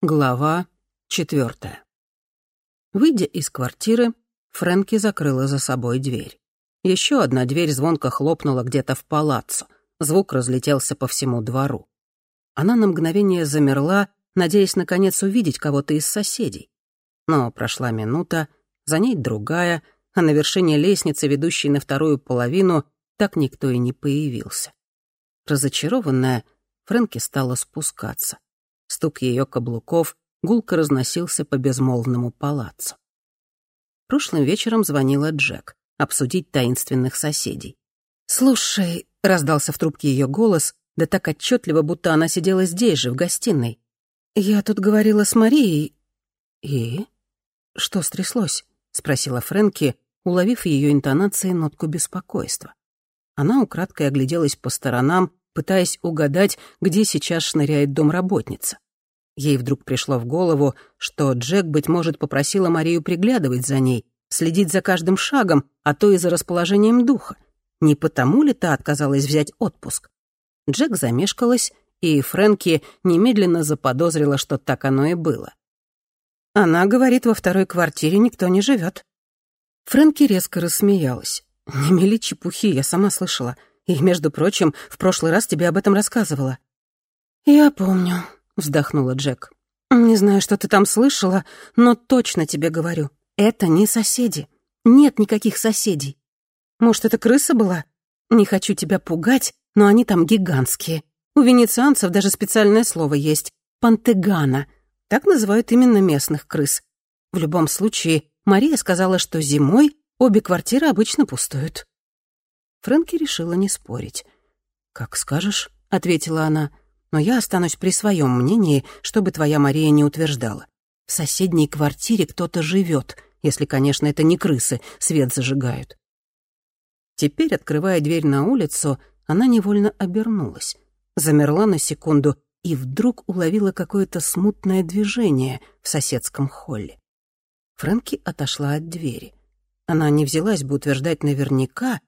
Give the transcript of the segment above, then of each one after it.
Глава четвертая. Выйдя из квартиры, Фрэнки закрыла за собой дверь. Еще одна дверь звонко хлопнула где-то в палаццо. Звук разлетелся по всему двору. Она на мгновение замерла, надеясь наконец увидеть кого-то из соседей. Но прошла минута, за ней другая, а на вершине лестницы, ведущей на вторую половину, так никто и не появился. Разочарованная, Фрэнки стала спускаться. Стук ее каблуков гулко разносился по безмолвному палаццу. Прошлым вечером звонила Джек обсудить таинственных соседей. «Слушай», — раздался в трубке ее голос, да так отчетливо, будто она сидела здесь же, в гостиной. «Я тут говорила с Марией». «И? Что стряслось?» — спросила Фрэнки, уловив ее интонации нотку беспокойства. Она украдкой огляделась по сторонам, пытаясь угадать, где сейчас шныряет домработница. Ей вдруг пришло в голову, что Джек, быть может, попросила Марию приглядывать за ней, следить за каждым шагом, а то и за расположением духа. Не потому ли та отказалась взять отпуск? Джек замешкалась, и Фрэнки немедленно заподозрила, что так оно и было. Она говорит, во второй квартире никто не живет. Фрэнки резко рассмеялась. «Не мели чепухи, я сама слышала. И, между прочим, в прошлый раз тебе об этом рассказывала». «Я помню», — вздохнула Джек. «Не знаю, что ты там слышала, но точно тебе говорю. Это не соседи. Нет никаких соседей. Может, это крыса была? Не хочу тебя пугать, но они там гигантские. У венецианцев даже специальное слово есть — пантегана. Так называют именно местных крыс. В любом случае, Мария сказала, что зимой обе квартиры обычно пустуют. Фрэнки решила не спорить. «Как скажешь», — ответила она, «но я останусь при своем мнении, чтобы твоя Мария не утверждала. В соседней квартире кто-то живет, если, конечно, это не крысы, свет зажигают». Теперь, открывая дверь на улицу, она невольно обернулась, замерла на секунду и вдруг уловила какое-то смутное движение в соседском холле. Фрэнки отошла от двери. Она не взялась бы утверждать наверняка,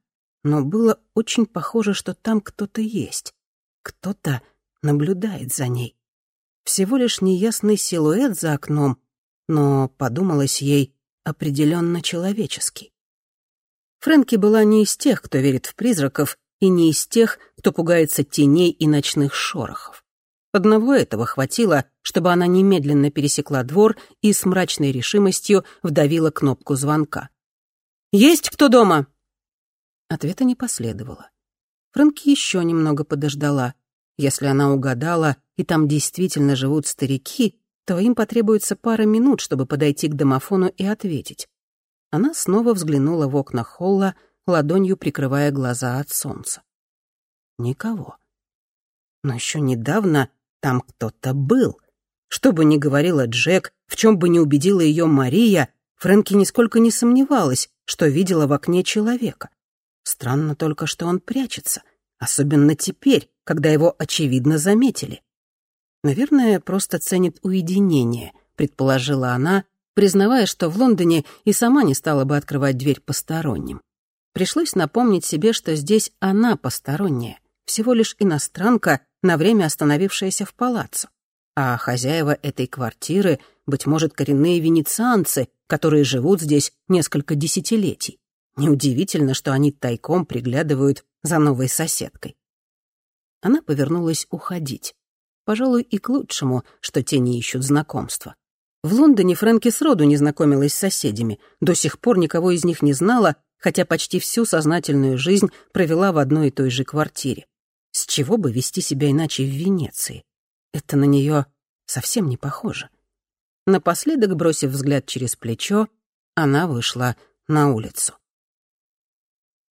но было очень похоже, что там кто-то есть. Кто-то наблюдает за ней. Всего лишь неясный силуэт за окном, но, подумалось ей, определенно человеческий. Фрэнки была не из тех, кто верит в призраков, и не из тех, кто пугается теней и ночных шорохов. Одного этого хватило, чтобы она немедленно пересекла двор и с мрачной решимостью вдавила кнопку звонка. «Есть кто дома?» Ответа не последовало. Фрэнки еще немного подождала. Если она угадала, и там действительно живут старики, то им потребуется пара минут, чтобы подойти к домофону и ответить. Она снова взглянула в окна холла, ладонью прикрывая глаза от солнца. Никого. Но еще недавно там кто-то был. Что бы ни говорила Джек, в чем бы ни убедила ее Мария, Фрэнки нисколько не сомневалась, что видела в окне человека. Странно только, что он прячется, особенно теперь, когда его очевидно заметили. Наверное, просто ценит уединение, предположила она, признавая, что в Лондоне и сама не стала бы открывать дверь посторонним. Пришлось напомнить себе, что здесь она посторонняя, всего лишь иностранка, на время остановившаяся в палаццо. А хозяева этой квартиры, быть может, коренные венецианцы, которые живут здесь несколько десятилетий. Неудивительно, что они тайком приглядывают за новой соседкой. Она повернулась уходить. Пожалуй, и к лучшему, что те не ищут знакомства. В Лондоне Фрэнки сроду не знакомилась с соседями, до сих пор никого из них не знала, хотя почти всю сознательную жизнь провела в одной и той же квартире. С чего бы вести себя иначе в Венеции? Это на нее совсем не похоже. Напоследок, бросив взгляд через плечо, она вышла на улицу.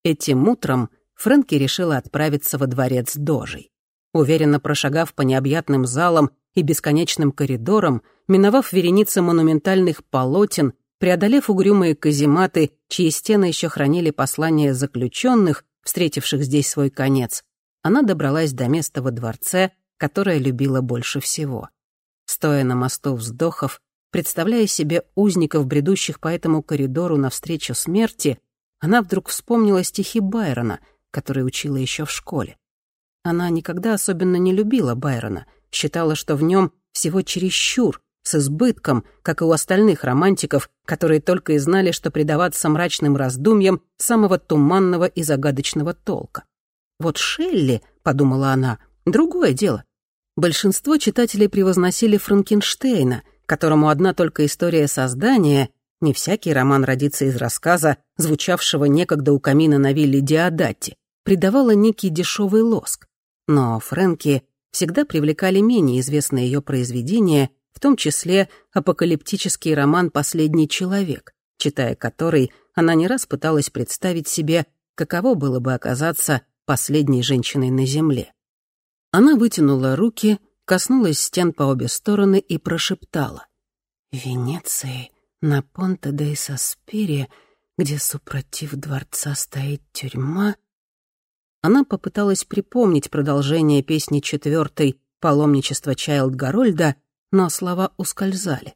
Этим утром Фрэнки решила отправиться во дворец Дожей. Уверенно прошагав по необъятным залам и бесконечным коридорам, миновав вереницы монументальных полотен, преодолев угрюмые казематы, чьи стены еще хранили послания заключенных, встретивших здесь свой конец, она добралась до места во дворце, которое любила больше всего. Стоя на мосту вздохов, представляя себе узников, бредущих по этому коридору навстречу смерти, она вдруг вспомнила стихи Байрона, которые учила еще в школе. Она никогда особенно не любила Байрона, считала, что в нем всего чересчур, с избытком, как и у остальных романтиков, которые только и знали, что предаваться мрачным раздумьям самого туманного и загадочного толка. Вот Шелли, — подумала она, — другое дело. Большинство читателей превозносили Франкенштейна, которому одна только история создания, не всякий роман родится из рассказа, звучавшего некогда у камина на вилле Диадатти, придавала некий дешевый лоск. Но Фрэнки всегда привлекали менее известные ее произведения, в том числе апокалиптический роман «Последний человек», читая который, она не раз пыталась представить себе, каково было бы оказаться последней женщиной на Земле. Она вытянула руки, коснулась стен по обе стороны и прошептала. «В Венеции, на Понте де Саспире, где супротив дворца стоит тюрьма...» Она попыталась припомнить продолжение песни четвертой «Паломничество Чайлд Гарольда», но слова ускользали.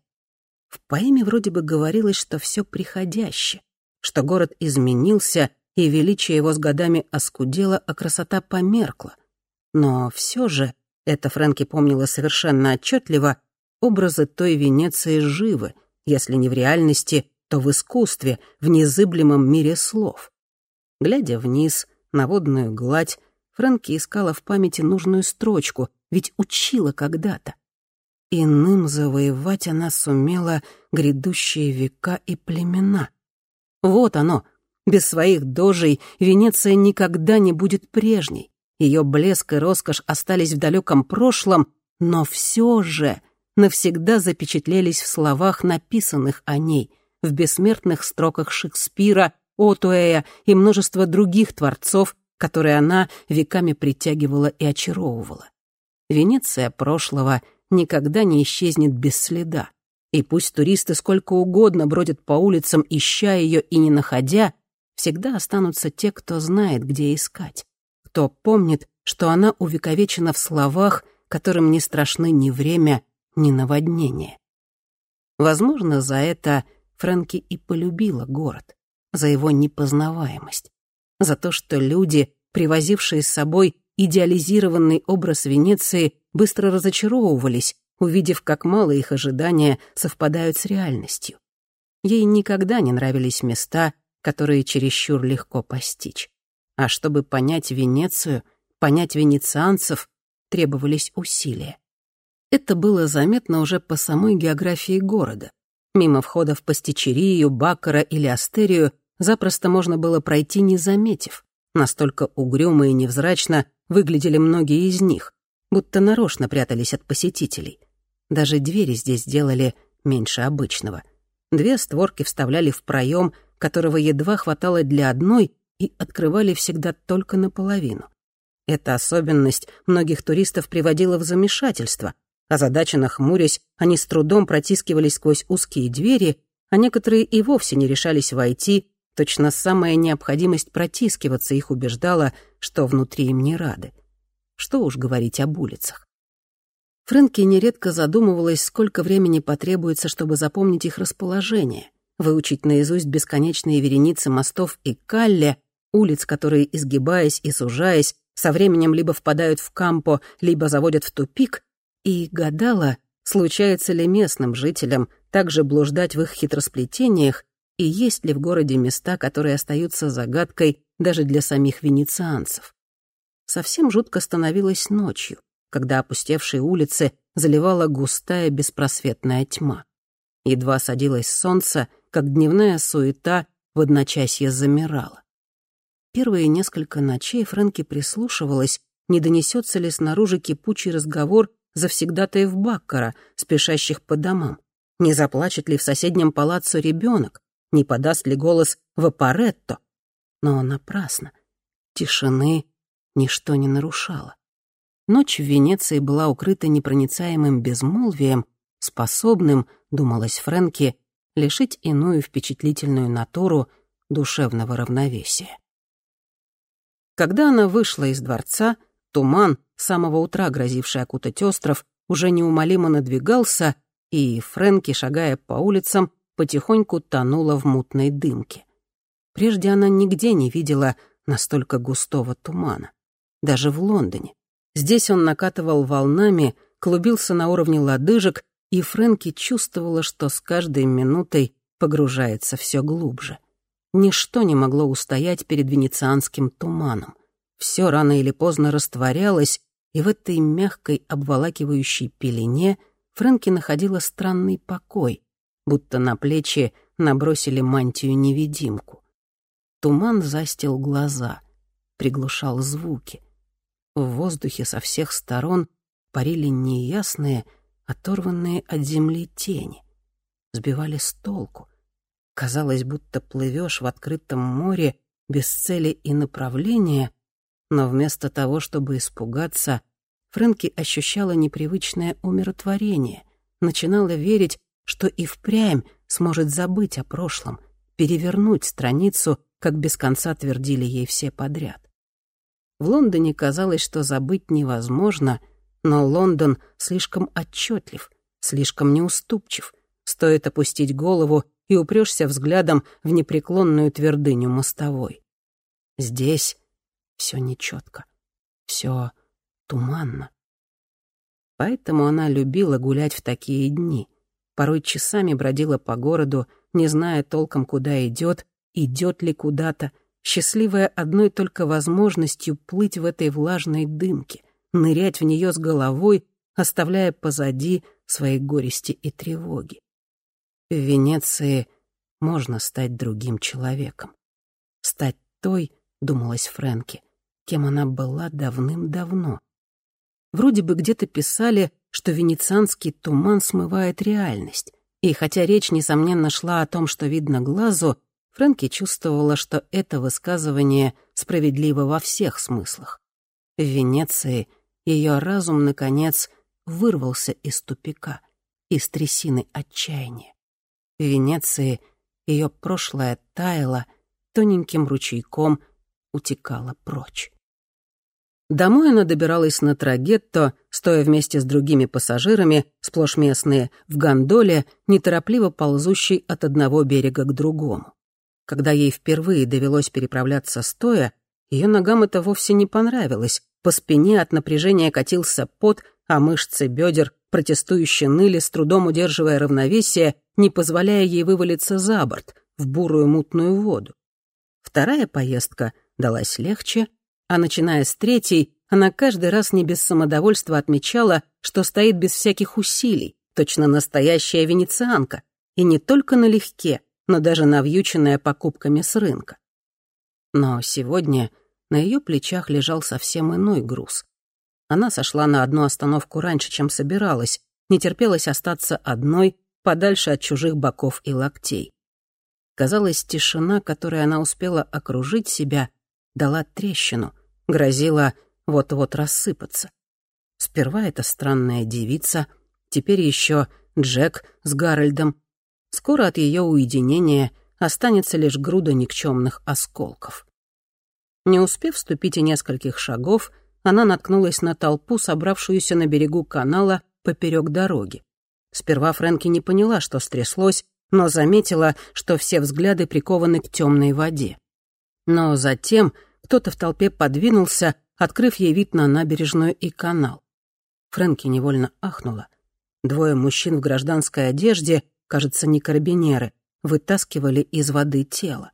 В поэме вроде бы говорилось, что все приходяще, что город изменился, и величие его с годами оскудело, а красота померкла. Но все же, это Фрэнки помнила совершенно отчетливо, образы той Венеции живы, если не в реальности, то в искусстве, в незыблемом мире слов. Глядя вниз, на водную гладь, Фрэнки искала в памяти нужную строчку, ведь учила когда-то. Иным завоевать она сумела грядущие века и племена. Вот оно. Без своих дожей Венеция никогда не будет прежней. Ее блеск и роскошь остались в далеком прошлом, но все же навсегда запечатлелись в словах, написанных о ней, в бессмертных строках Шекспира, Отуэя и множества других творцов, которые она веками притягивала и очаровывала. Венеция прошлого никогда не исчезнет без следа. И пусть туристы сколько угодно бродят по улицам, ища ее и не находя, всегда останутся те, кто знает, где искать, кто помнит, что она увековечена в словах, которым не страшны ни время, ни наводнение. Возможно, за это Фрэнки и полюбила город, за его непознаваемость, за то, что люди, привозившие с собой идеализированный образ Венеции, быстро разочаровывались, увидев, как мало их ожидания совпадают с реальностью. Ей никогда не нравились места, которые чересчур легко постичь. А чтобы понять Венецию, понять венецианцев, требовались усилия. Это было заметно уже по самой географии города. Мимо входа в Пастичерию, Баккара или Астерию запросто можно было пройти, не заметив. Настолько угрюмо и невзрачно выглядели многие из них будто нарочно прятались от посетителей. Даже двери здесь делали меньше обычного. Две створки вставляли в проем, которого едва хватало для одной, и открывали всегда только наполовину. Эта особенность многих туристов приводила в замешательство. Озадаченно хмурясь, они с трудом протискивались сквозь узкие двери, а некоторые и вовсе не решались войти, точно самая необходимость протискиваться их убеждала, что внутри им не рады. Что уж говорить об улицах. Фрэнки нередко задумывалась, сколько времени потребуется, чтобы запомнить их расположение, выучить наизусть бесконечные вереницы мостов и калле, улиц, которые, изгибаясь и сужаясь, со временем либо впадают в кампо, либо заводят в тупик, и гадала, случается ли местным жителям также блуждать в их хитросплетениях, и есть ли в городе места, которые остаются загадкой даже для самих венецианцев. Совсем жутко становилось ночью, когда опустевшие улицы заливала густая беспросветная тьма. Едва садилось солнце, как дневная суета в одночасье замирала. Первые несколько ночей Фрэнки прислушивалась, не донесется ли снаружи кипучий разговор завсегдатаев Баккара, спешащих по домам. Не заплачет ли в соседнем палаццо ребенок, не подаст ли голос Вапоретто. Но напрасно. Тишины ничто не нарушало. Ночь в Венеции была укрыта непроницаемым безмолвием, способным, думалось Фрэнки, лишить иную впечатлительную натуру душевного равновесия. Когда она вышла из дворца, туман, с самого утра грозивший окутать остров, уже неумолимо надвигался, и Фрэнки, шагая по улицам, потихоньку тонула в мутной дымке. Прежде она нигде не видела настолько густого тумана даже в Лондоне. Здесь он накатывал волнами, клубился на уровне лодыжек и Фрэнки чувствовала, что с каждой минутой погружается все глубже. Ничто не могло устоять перед венецианским туманом. Все рано или поздно растворялось, и в этой мягкой обволакивающей пелене Фрэнки находила странный покой, будто на плечи набросили мантию-невидимку. Туман застил глаза, приглушал звуки. В воздухе со всех сторон парили неясные, оторванные от земли тени. Сбивали с толку. Казалось, будто плывешь в открытом море без цели и направления, но вместо того, чтобы испугаться, Фрэнки ощущала непривычное умиротворение, начинала верить, что и впрямь сможет забыть о прошлом, перевернуть страницу, как без конца твердили ей все подряд. В Лондоне казалось, что забыть невозможно — но Лондон слишком отчетлив, слишком неуступчив. Стоит опустить голову, и упрешься взглядом в непреклонную твердыню мостовой. Здесь все нечетко, все туманно. Поэтому она любила гулять в такие дни. Порой часами бродила по городу, не зная толком, куда идет, идет ли куда-то, счастливая одной только возможностью плыть в этой влажной дымке — нырять в нее с головой, оставляя позади свои горести и тревоги. В Венеции можно стать другим человеком. Стать той, думалась Фрэнки, кем она была давным-давно. Вроде бы где-то писали, что венецианский туман смывает реальность. И хотя речь, несомненно, шла о том, что видно глазу, Фрэнки чувствовала, что это высказывание справедливо во всех смыслах. В Венеции ее разум, наконец, вырвался из тупика, из трясины отчаяния. В Венеции ее прошлое таяло, тоненьким ручейком утекало прочь. Домой она добиралась на трагетто, стоя вместе с другими пассажирами, сплошь местные, в гондоле, неторопливо ползущей от одного берега к другому. Когда ей впервые довелось переправляться стоя, ее ногам это вовсе не понравилось, по спине от напряжения катился пот, а мышцы бедер протестующе ныли, с трудом удерживая равновесие, не позволяя ей вывалиться за борт, в бурую мутную воду. Вторая поездка далась легче, а начиная с третьей, она каждый раз не без самодовольства отмечала, что стоит без всяких усилий, точно настоящая венецианка, и не только налегке, но даже навьюченная покупками с рынка. Но сегодня на ее плечах лежал совсем иной груз. Она сошла на одну остановку раньше, чем собиралась, не терпелось остаться одной, подальше от чужих боков и локтей. Казалось, тишина, которой она успела окружить себя, дала трещину, грозила вот-вот рассыпаться. Сперва эта странная девица, теперь еще Джек с Гарольдом. Скоро от ее уединения останется лишь груда никчемных осколков. Не успев вступить и нескольких шагов, она наткнулась на толпу, собравшуюся на берегу канала поперек дороги. Сперва Фрэнки не поняла, что стряслось, но заметила, что все взгляды прикованы к темной воде. Но затем кто-то в толпе подвинулся, открыв ей вид на набережную и канал. Фрэнки невольно ахнула. Двое мужчин в гражданской одежде, кажется, не карабинеры, вытаскивали из воды тело.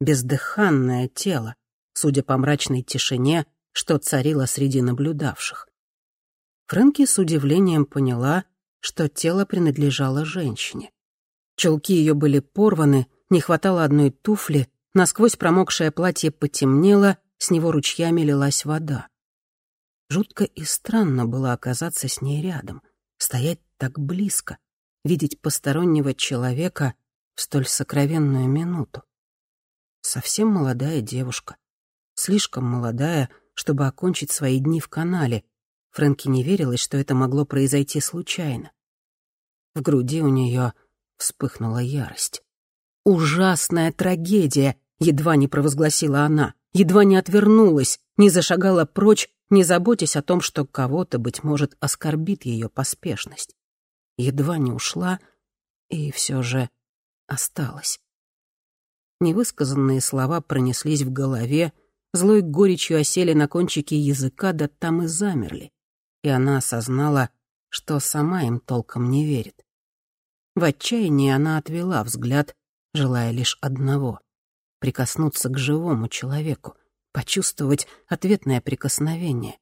Бездыханное тело, судя по мрачной тишине, что царила среди наблюдавших. Фрэнки с удивлением поняла, что тело принадлежало женщине. Чулки ее были порваны, не хватало одной туфли, насквозь промокшее платье потемнело, с него ручьями лилась вода. Жутко и странно было оказаться с ней рядом, стоять так близко, видеть постороннего человека в столь сокровенную минуту. Совсем молодая девушка, слишком молодая, чтобы окончить свои дни в канале. Фрэнки не верилось, что это могло произойти случайно. В груди у нее вспыхнула ярость. «Ужасная трагедия!» — едва не провозгласила она, едва не отвернулась, не зашагала прочь, не заботясь о том, что кого-то, быть может, оскорбит ее поспешность. Едва не ушла и все же осталась. Невысказанные слова пронеслись в голове, злой горечью осели на кончике языка, да там и замерли. И она осознала, что сама им толком не верит. В отчаянии она отвела взгляд, желая лишь одного — прикоснуться к живому человеку, почувствовать ответное прикосновение.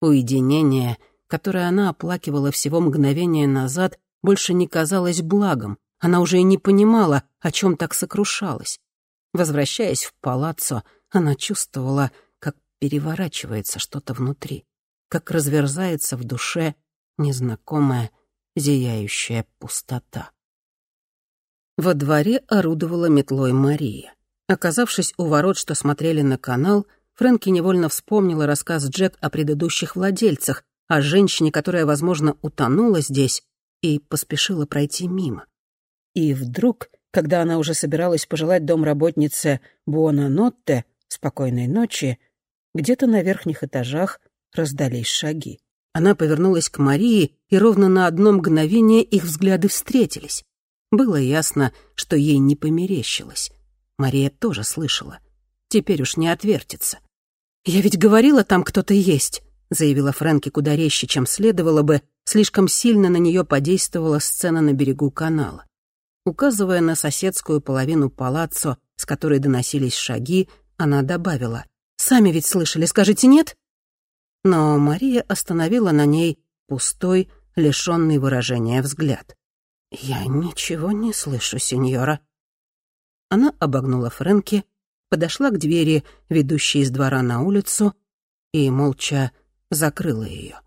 Уединение, которое она оплакивала всего мгновение назад, больше не казалось благом, она уже и не понимала, о чем так сокрушалась. Возвращаясь в палаццо, она чувствовала, как переворачивается что-то внутри, как разверзается в душе незнакомая зияющая пустота. Во дворе орудовала метлой Мария. Оказавшись у ворот, что смотрели на канал, Фрэнки невольно вспомнила рассказ Джек о предыдущих владельцах, о женщине, которая, возможно, утонула здесь, и поспешила пройти мимо. И вдруг, когда она уже собиралась пожелать домработнице Буона Нотте спокойной ночи, где-то на верхних этажах раздались шаги. Она повернулась к Марии, и ровно на одно мгновение их взгляды встретились. Было ясно, что ей не померещилось. Мария тоже слышала. Теперь уж не отвертится. «Я ведь говорила, там кто-то есть», — заявила Фрэнки куда резче, чем следовало бы, слишком сильно на нее подействовала сцена на берегу канала. Указывая на соседскую половину палаццо, с которой доносились шаги, она добавила. «Сами ведь слышали, скажите нет?» Но Мария остановила на ней пустой, лишённый выражения взгляд. «Я ничего не слышу, сеньора». Она обогнула Фрэнки, подошла к двери, ведущей из двора на улицу, и молча закрыла ее.